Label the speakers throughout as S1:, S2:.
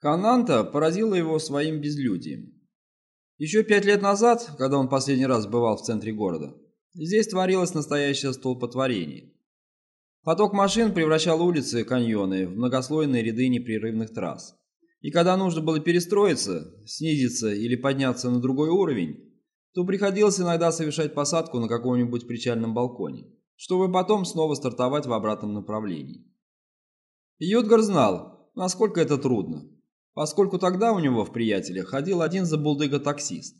S1: Кананта поразила его своим безлюдием. Еще пять лет назад, когда он последний раз бывал в центре города, здесь творилось настоящее столпотворение. Поток машин превращал улицы и каньоны в многослойные ряды непрерывных трасс. И когда нужно было перестроиться, снизиться или подняться на другой уровень, то приходилось иногда совершать посадку на каком-нибудь причальном балконе, чтобы потом снова стартовать в обратном направлении. Йодгар знал, насколько это трудно, поскольку тогда у него в приятелях ходил один забулдыга-таксист.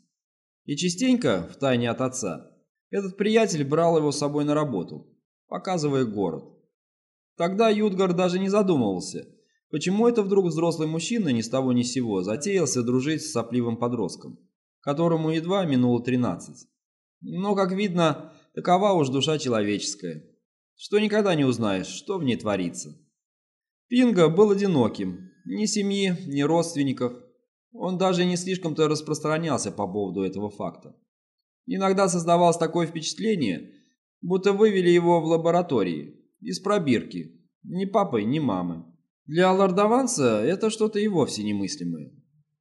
S1: И частенько, втайне от отца, этот приятель брал его с собой на работу, показывая город. Тогда Юдгар даже не задумывался, почему это вдруг взрослый мужчина ни с того ни с сего затеялся дружить с сопливым подростком, которому едва минуло 13. Но, как видно, такова уж душа человеческая, что никогда не узнаешь, что в ней творится. Пинга был одиноким, ни семьи, ни родственников. Он даже не слишком-то распространялся по поводу этого факта. Иногда создавалось такое впечатление, будто вывели его в лаборатории, из пробирки, ни папы, ни мамы. Для лордованца это что-то и вовсе немыслимое.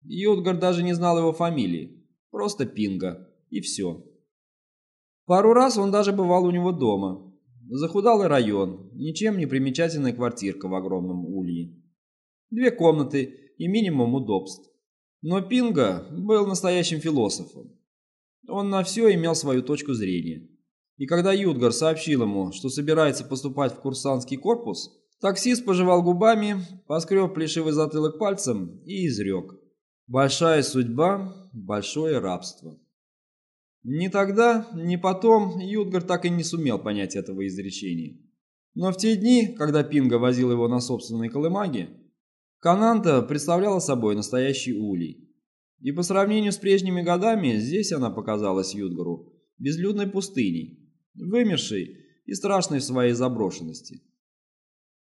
S1: Ютгар даже не знал его фамилии, просто Пинга, и все. Пару раз он даже бывал у него дома. Захудалый район, ничем не примечательная квартирка в огромном улье. Две комнаты и минимум удобств. Но Пинга был настоящим философом. Он на все имел свою точку зрения. И когда Юдгар сообщил ему, что собирается поступать в курсантский корпус, таксист пожевал губами, поскреб плешивый затылок пальцем и изрек. «Большая судьба, большое рабство». Ни тогда, ни потом Юдгар так и не сумел понять этого изречения. Но в те дни, когда Пинга возил его на собственной колымаге, Кананта представляла собой настоящий улей. И по сравнению с прежними годами, здесь она показалась Юдгару безлюдной пустыней, вымершей и страшной в своей заброшенности.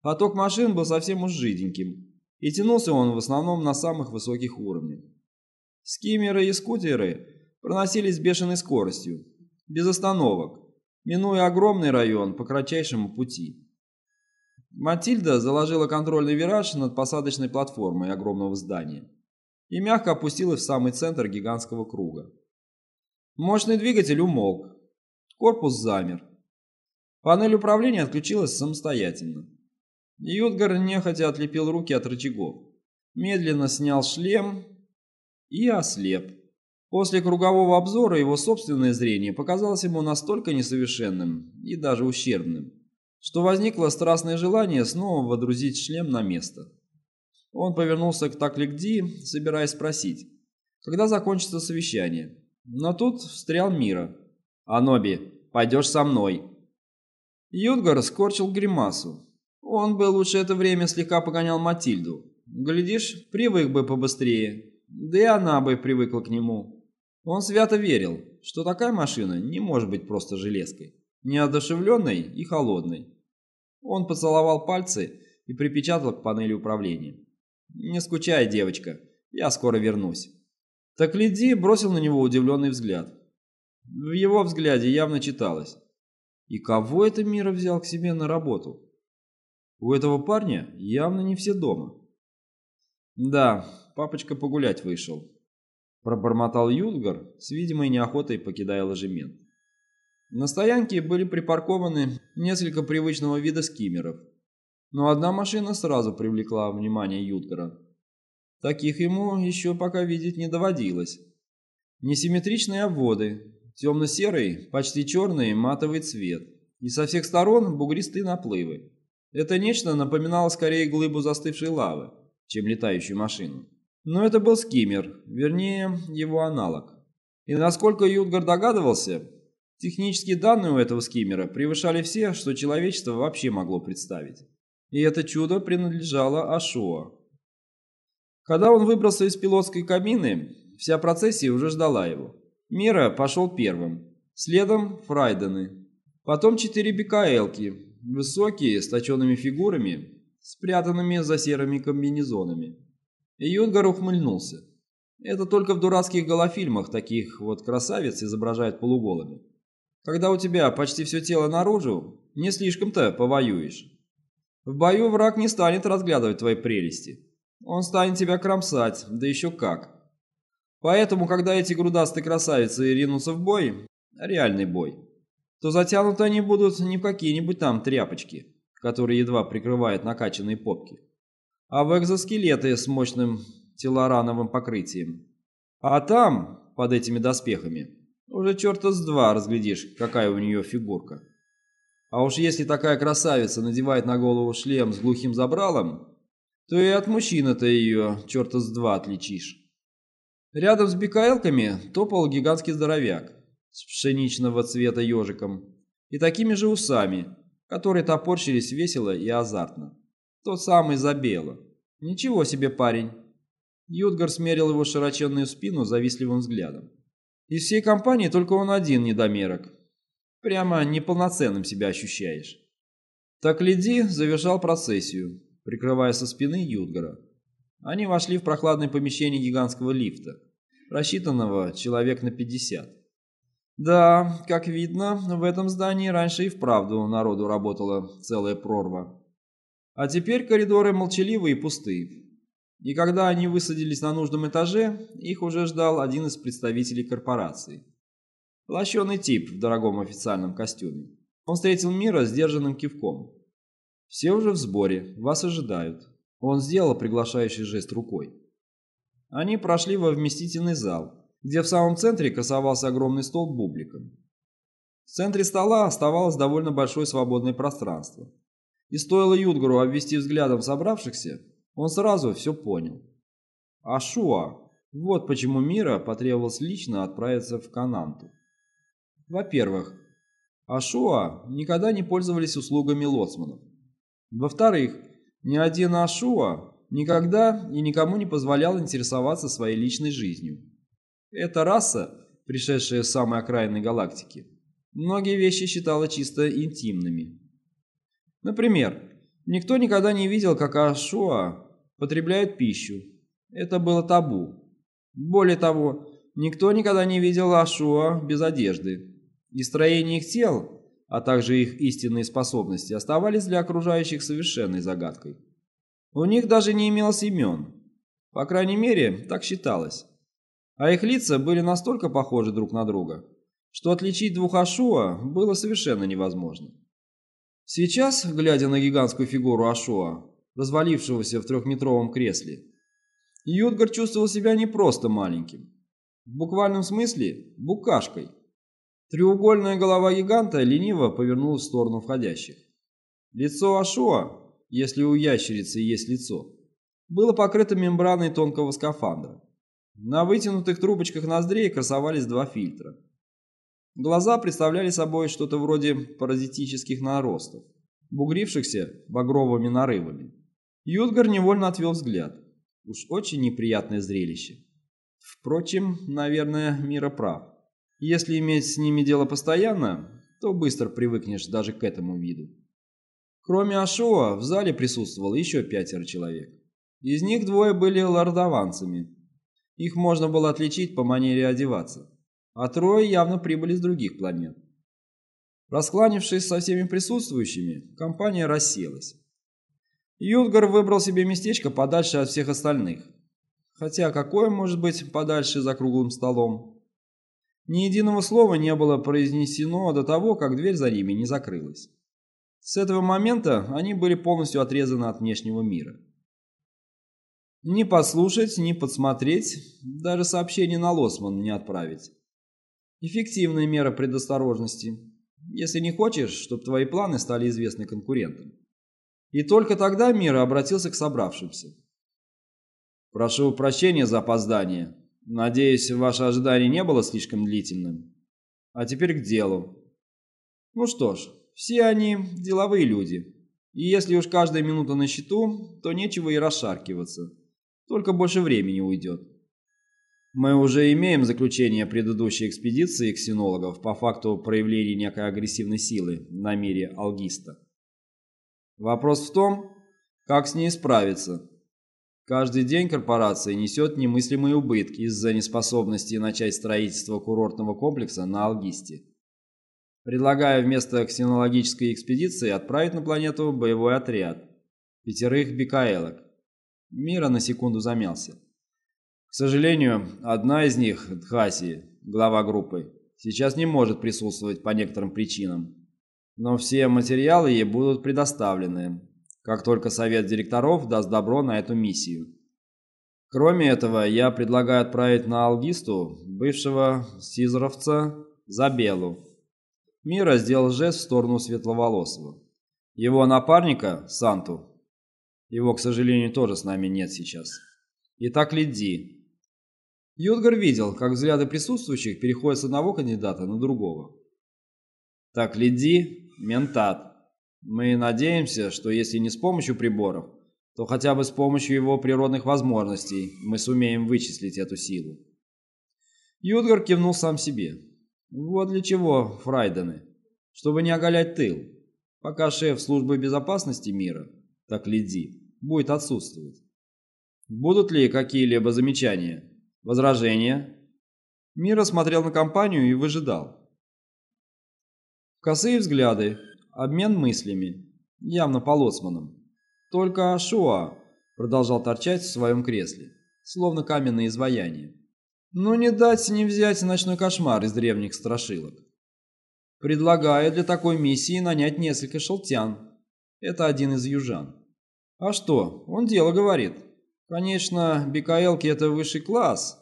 S1: Поток машин был совсем уж жиденьким, и тянулся он в основном на самых высоких уровнях. Скиммеры и скутеры проносились с бешеной скоростью, без остановок, минуя огромный район по кратчайшему пути. Матильда заложила контрольный вираж над посадочной платформой огромного здания и мягко опустилась в самый центр гигантского круга. Мощный двигатель умолк, корпус замер. Панель управления отключилась самостоятельно. Ютгар нехотя отлепил руки от рычагов, медленно снял шлем и ослеп. После кругового обзора его собственное зрение показалось ему настолько несовершенным и даже ущербным, что возникло страстное желание снова водрузить шлем на место. Он повернулся к Такликди, собираясь спросить, когда закончится совещание. Но тут встрял Мира. «Аноби, пойдешь со мной». Юдгар скорчил гримасу. Он бы лучше это время слегка погонял Матильду. Глядишь, привык бы побыстрее, да и она бы привыкла к нему. Он свято верил, что такая машина не может быть просто железкой, неодушевленной и холодной. Он поцеловал пальцы и припечатал к панели управления. «Не скучай, девочка, я скоро вернусь». Так Лиди бросил на него удивленный взгляд. В его взгляде явно читалось. И кого это Мира взял к себе на работу? У этого парня явно не все дома. Да, папочка погулять вышел. Пробормотал Юдгар, с видимой неохотой покидая ложемент. На стоянке были припаркованы несколько привычного вида скиммеров, но одна машина сразу привлекла внимание Юдгара. Таких ему еще пока видеть не доводилось. Несимметричные обводы, темно-серый, почти черный матовый цвет и со всех сторон бугристые наплывы. Это нечто напоминало скорее глыбу застывшей лавы, чем летающую машину. Но это был скиммер, вернее, его аналог. И насколько Юдгар догадывался, технические данные у этого скиммера превышали все, что человечество вообще могло представить. И это чудо принадлежало Ашуа. Когда он выбрался из пилотской кабины, вся процессия уже ждала его. Мира пошел первым, следом Фрайдены, потом четыре БКЛки, высокие, с точенными фигурами, спрятанными за серыми комбинезонами. И Юнгар ухмыльнулся. Это только в дурацких голофильмах таких вот красавиц изображают полуголыми. Когда у тебя почти все тело наружу, не слишком-то повоюешь. В бою враг не станет разглядывать твои прелести. Он станет тебя кромсать, да еще как. Поэтому, когда эти грудастые красавицы ринутся в бой, реальный бой, то затянуты они будут не в какие-нибудь там тряпочки, которые едва прикрывают накачанные попки, а в экзоскелеты с мощным телорановым покрытием. А там, под этими доспехами, уже черта с два разглядишь, какая у нее фигурка. А уж если такая красавица надевает на голову шлем с глухим забралом, то и от мужчины-то ее черта с два отличишь. Рядом с бикаэлками топал гигантский здоровяк с пшеничного цвета ежиком и такими же усами, которые топорщились весело и азартно. Тот самый Забела. Ничего себе парень. Юдгар смерил его широченную спину завистливым взглядом. Из всей компании только он один недомерок. Прямо неполноценным себя ощущаешь. Так Лиди завершал процессию, прикрывая со спины Юдгара. Они вошли в прохладное помещение гигантского лифта, рассчитанного человек на 50. Да, как видно, в этом здании раньше и вправду народу работала целая прорва. А теперь коридоры молчаливые и пустые. И когда они высадились на нужном этаже, их уже ждал один из представителей корпорации. Лощеный тип в дорогом официальном костюме. Он встретил Мира сдержанным кивком. «Все уже в сборе, вас ожидают». Он сделал приглашающий жест рукой. Они прошли во вместительный зал, где в самом центре красовался огромный стол бубликом. В центре стола оставалось довольно большое свободное пространство. И стоило Юдгару обвести взглядом собравшихся, он сразу все понял. Ашуа, вот почему Мира потребовалось лично отправиться в Кананту. Во-первых, Ашуа никогда не пользовались услугами лоцманов. Во-вторых, ни один Ашуа никогда и никому не позволял интересоваться своей личной жизнью. Эта раса, пришедшая с самой окраины галактики, многие вещи считала чисто интимными. Например, никто никогда не видел, как Ашуа потребляют пищу. Это было табу. Более того, никто никогда не видел Ашуа без одежды. И строение их тел а также их истинные способности, оставались для окружающих совершенной загадкой. У них даже не имелось имен. По крайней мере, так считалось. А их лица были настолько похожи друг на друга, что отличить двух Ашуа было совершенно невозможно. Сейчас, глядя на гигантскую фигуру Ашуа, развалившегося в трехметровом кресле, Юдгар чувствовал себя не просто маленьким. В буквальном смысле – букашкой – Треугольная голова гиганта лениво повернулась в сторону входящих. Лицо Ашуа, если у ящерицы есть лицо, было покрыто мембраной тонкого скафандра. На вытянутых трубочках ноздрей красовались два фильтра. Глаза представляли собой что-то вроде паразитических наростов, бугрившихся багровыми нарывами. Юдгар невольно отвел взгляд. Уж очень неприятное зрелище. Впрочем, наверное, Мира прав. Если иметь с ними дело постоянно, то быстро привыкнешь даже к этому виду. Кроме Ашоа, в зале присутствовало еще пятеро человек. Из них двое были лордованцами. Их можно было отличить по манере одеваться, а трое явно прибыли с других планет. Раскланившись со всеми присутствующими, компания расселась. Юдгар выбрал себе местечко подальше от всех остальных. Хотя какое может быть подальше за круглым столом? Ни единого слова не было произнесено до того, как дверь за ними не закрылась. С этого момента они были полностью отрезаны от внешнего мира. Ни послушать, ни подсмотреть, даже сообщение на Лосман не отправить. Эффективная мера предосторожности, если не хочешь, чтобы твои планы стали известны конкурентам. И только тогда Мира обратился к собравшимся. «Прошу прощения за опоздание», Надеюсь, ваше ожидание не было слишком длительным. А теперь к делу. Ну что ж, все они деловые люди. И если уж каждая минута на счету, то нечего и расшаркиваться. Только больше времени уйдет. Мы уже имеем заключение предыдущей экспедиции ксенологов по факту проявления некой агрессивной силы на мире Алгиста. Вопрос в том, как с ней справиться Каждый день корпорация несет немыслимые убытки из-за неспособности начать строительство курортного комплекса на Алгисте. Предлагаю вместо ксенологической экспедиции отправить на планету боевой отряд пятерых бикаэлок. Мира на секунду замялся. К сожалению, одна из них, Дхаси, глава группы, сейчас не может присутствовать по некоторым причинам. Но все материалы ей будут предоставлены, как только совет директоров даст добро на эту миссию. Кроме этого, я предлагаю отправить на Алгисту бывшего сизеровца Забелу. Мира сделал жест в сторону Светловолосого. Его напарника, Санту, его, к сожалению, тоже с нами нет сейчас. Итак, Лидди. Юдгар видел, как взгляды присутствующих переходят с одного кандидата на другого. Так, Лидди, ментат. Мы надеемся, что если не с помощью приборов, то хотя бы с помощью его природных возможностей мы сумеем вычислить эту силу. Юдгар кивнул сам себе. Вот для чего Фрайдены. Чтобы не оголять тыл. Пока шеф службы безопасности мира, так Лидди, будет отсутствовать. Будут ли какие-либо замечания? Возражения? Мира смотрел на компанию и выжидал. Косые взгляды, обмен мыслями, явно по лоцманам. Только Шуа продолжал торчать в своем кресле, словно каменное изваяние. Но не дать не взять ночной кошмар из древних страшилок. Предлагаю для такой миссии нанять несколько шелтян. Это один из южан. А что, он дело говорит. Конечно, бикаэлки это высший класс,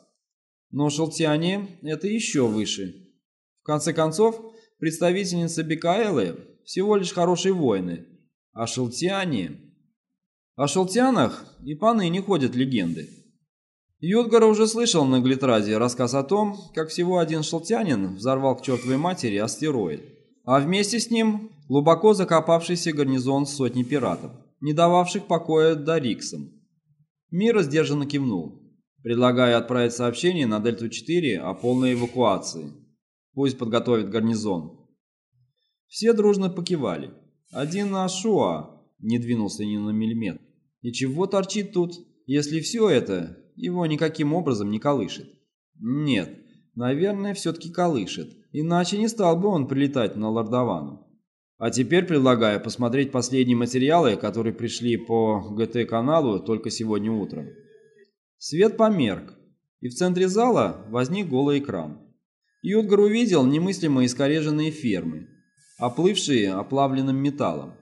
S1: но шелтяне это еще выше. В конце концов, представительницы бикаэлы всего лишь хорошие воины, а шелтяне... О шелтянах и поныне ходят легенды. Юдгар уже слышал на Глитразе рассказ о том, как всего один шелтянин взорвал к чертовой матери астероид, а вместе с ним глубоко закопавшийся гарнизон сотни пиратов, не дававших покоя Дариксам. Мира сдержанно кивнул, предлагая отправить сообщение на Дельту-4 о полной эвакуации. Пусть подготовит гарнизон. Все дружно покивали. Один Ашуа не двинулся ни на миллиметр. И чего торчит тут, если все это его никаким образом не колышет. Нет, наверное, все-таки колышет, иначе не стал бы он прилетать на Лордовану. А теперь предлагаю посмотреть последние материалы, которые пришли по ГТ-каналу только сегодня утром. Свет померк, и в центре зала возник голый экран. Юдгар увидел немыслимо искореженные фермы, оплывшие оплавленным металлом.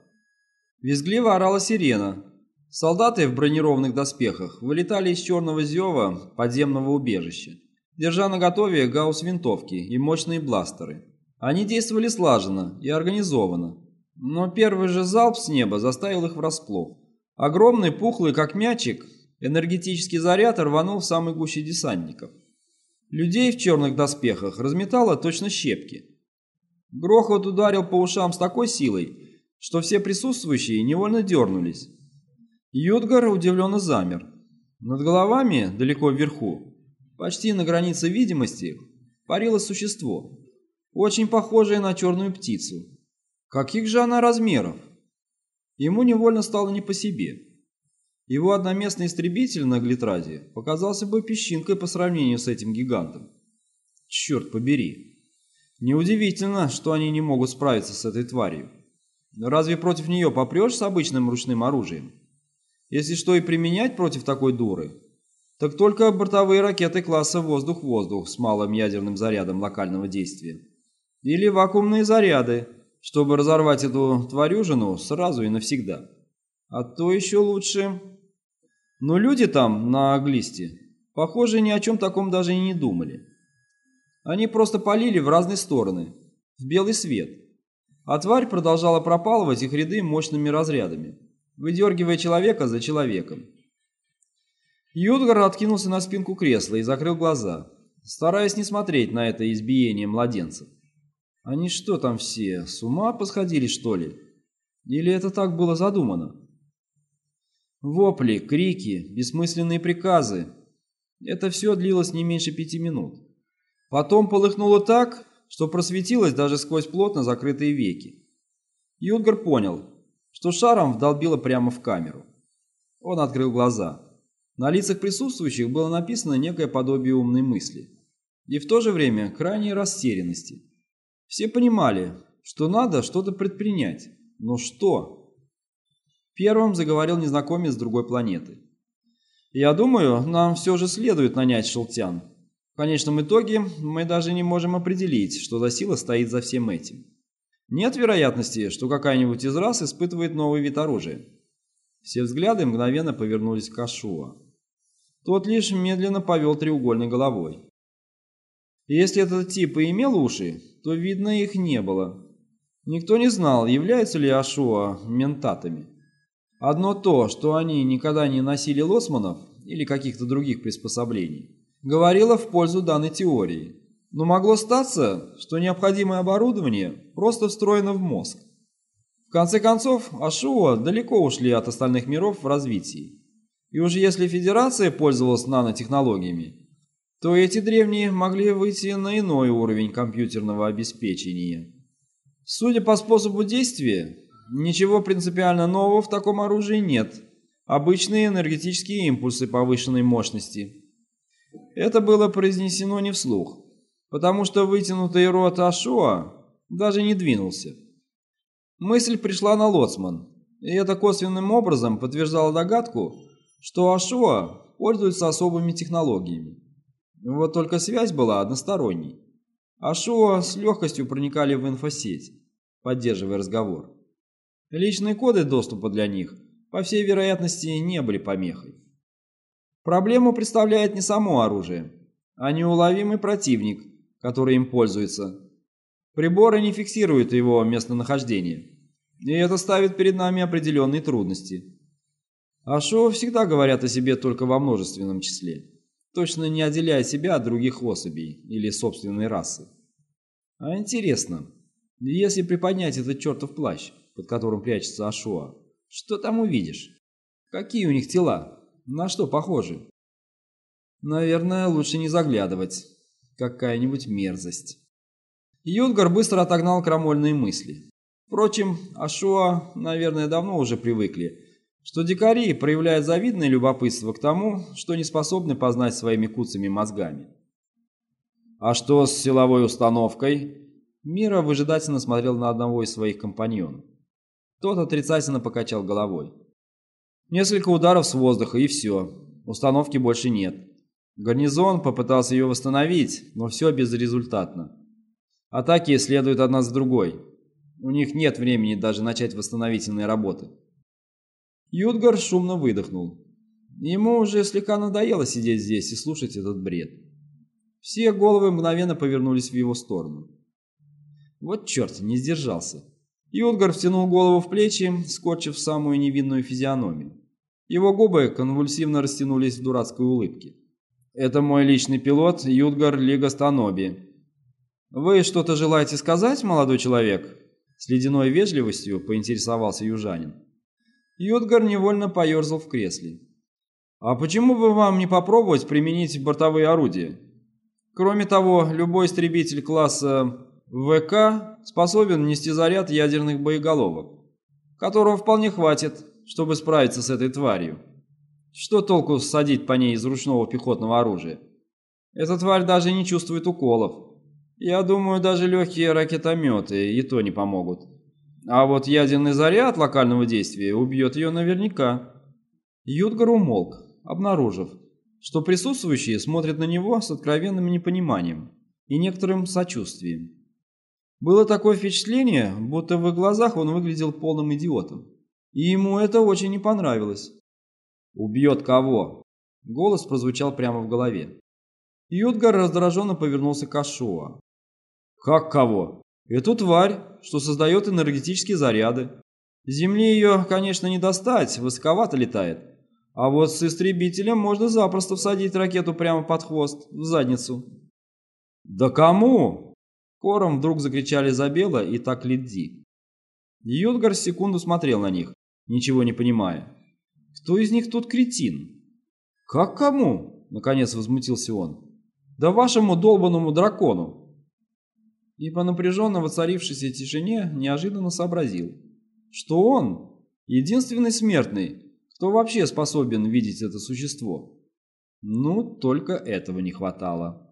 S1: Визгливо орала сирена, Солдаты в бронированных доспехах вылетали из черного зева подземного убежища, держа на готове гаусс-винтовки и мощные бластеры. Они действовали слаженно и организованно, но первый же залп с неба заставил их врасплох. Огромный, пухлый, как мячик, энергетический заряд рванул в самой гуще десантников. Людей в черных доспехах разметало точно щепки. Грохот ударил по ушам с такой силой, что все присутствующие невольно дернулись. Йодгар удивленно замер. Над головами, далеко вверху, почти на границе видимости, парило существо, очень похожее на черную птицу. Каких же она размеров? Ему невольно стало не по себе. Его одноместный истребитель на Глитраде показался бы песчинкой по сравнению с этим гигантом. Черт побери. Неудивительно, что они не могут справиться с этой тварью. Разве против нее попрешь с обычным ручным оружием? Если что и применять против такой дуры, так только бортовые ракеты класса «Воздух-воздух» с малым ядерным зарядом локального действия. Или вакуумные заряды, чтобы разорвать эту тварюжину сразу и навсегда. А то еще лучше... Но люди там, на Аглисте, похоже, ни о чем таком даже и не думали. Они просто полили в разные стороны, в белый свет. А тварь продолжала пропалывать их ряды мощными разрядами выдергивая человека за человеком. Юдгар откинулся на спинку кресла и закрыл глаза, стараясь не смотреть на это избиение младенцев. Они что там все, с ума посходили, что ли? Или это так было задумано? Вопли, крики, бессмысленные приказы. Это все длилось не меньше пяти минут. Потом полыхнуло так, что просветилось даже сквозь плотно закрытые веки. Юдгар понял, что шаром вдолбило прямо в камеру. Он открыл глаза. На лицах присутствующих было написано некое подобие умной мысли. И в то же время крайней растерянности. Все понимали, что надо что-то предпринять. Но что? Первым заговорил незнакомец с другой планеты. Я думаю, нам все же следует нанять шелтян. В конечном итоге мы даже не можем определить, что за сила стоит за всем этим. Нет вероятности, что какая-нибудь из рас испытывает новый вид оружия. Все взгляды мгновенно повернулись к Ашуа. Тот лишь медленно повел треугольной головой. Если этот тип и имел уши, то, видно, их не было. Никто не знал, являются ли Ашуа ментатами. Одно то, что они никогда не носили лосманов или каких-то других приспособлений, говорило в пользу данной теории. Но могло статься, что необходимое оборудование просто встроено в мозг. В конце концов, Ашуа далеко ушли от остальных миров в развитии. И уже если Федерация пользовалась нанотехнологиями, то эти древние могли выйти на иной уровень компьютерного обеспечения. Судя по способу действия, ничего принципиально нового в таком оружии нет. Обычные энергетические импульсы повышенной мощности. Это было произнесено не вслух, потому что вытянутый рот Ашуа даже не двинулся. Мысль пришла на Лоцман, и это косвенным образом подтверждало догадку, что Ашуа пользуется особыми технологиями. Вот только связь была односторонней. Ашуа с легкостью проникали в инфосеть, поддерживая разговор. Личные коды доступа для них, по всей вероятности, не были помехой. Проблему представляет не само оружие, а неуловимый противник, который им пользуется. Приборы не фиксируют его местонахождение, и это ставит перед нами определенные трудности. Ашо всегда говорят о себе только во множественном числе, точно не отделяя себя от других особей или собственной расы. А интересно, если приподнять этот чертов плащ, под которым прячется Ашуа, что там увидишь? Какие у них тела? На что похожи? Наверное, лучше не заглядывать. Какая-нибудь мерзость. Юнгар быстро отогнал крамольные мысли. Впрочем, Ашуа, наверное, давно уже привыкли, что дикари проявляют завидное любопытство к тому, что не способны познать своими куцами мозгами. «А что с силовой установкой?» Мира выжидательно смотрел на одного из своих компаньонов. Тот отрицательно покачал головой. Несколько ударов с воздуха и все. Установки больше нет. Гарнизон попытался ее восстановить, но все безрезультатно. Атаки следуют одна за другой. У них нет времени даже начать восстановительные работы. Юдгар шумно выдохнул. Ему уже слегка надоело сидеть здесь и слушать этот бред. Все головы мгновенно повернулись в его сторону. Вот черт, не сдержался. Юдгар втянул голову в плечи, скорчив самую невинную физиономию. Его губы конвульсивно растянулись в дурацкой улыбке. «Это мой личный пилот Юдгар Лигастаноби». «Вы что-то желаете сказать, молодой человек?» С ледяной вежливостью поинтересовался южанин. Юдгар невольно поерзал в кресле. «А почему бы вам не попробовать применить бортовые орудия? Кроме того, любой истребитель класса ВК способен нести заряд ядерных боеголовок, которого вполне хватит, чтобы справиться с этой тварью. Что толку садить по ней из ручного пехотного оружия? Эта тварь даже не чувствует уколов. Я думаю, даже легкие ракетометы и то не помогут. А вот ядерный заряд локального действия убьет ее наверняка. Юдгар умолк, обнаружив, что присутствующие смотрят на него с откровенным непониманием и некоторым сочувствием. Было такое впечатление, будто в их глазах он выглядел полным идиотом. И ему это очень не понравилось. «Убьет кого?» Голос прозвучал прямо в голове. Юдгар раздраженно повернулся к Ашуа. «Как кого?» «Эту тварь, что создает энергетические заряды. Земли ее, конечно, не достать, высоковато летает. А вот с истребителем можно запросто всадить ракету прямо под хвост, в задницу». «Да кому?» Кором вдруг закричали Забела и так Лидзи. Йодгар секунду смотрел на них, ничего не понимая. «Кто из них тут кретин?» «Как кому?» — наконец возмутился он. «Да вашему долбанному дракону!» И по напряженно воцарившейся тишине неожиданно сообразил, что он единственный смертный, кто вообще способен видеть это существо. Ну, только этого не хватало.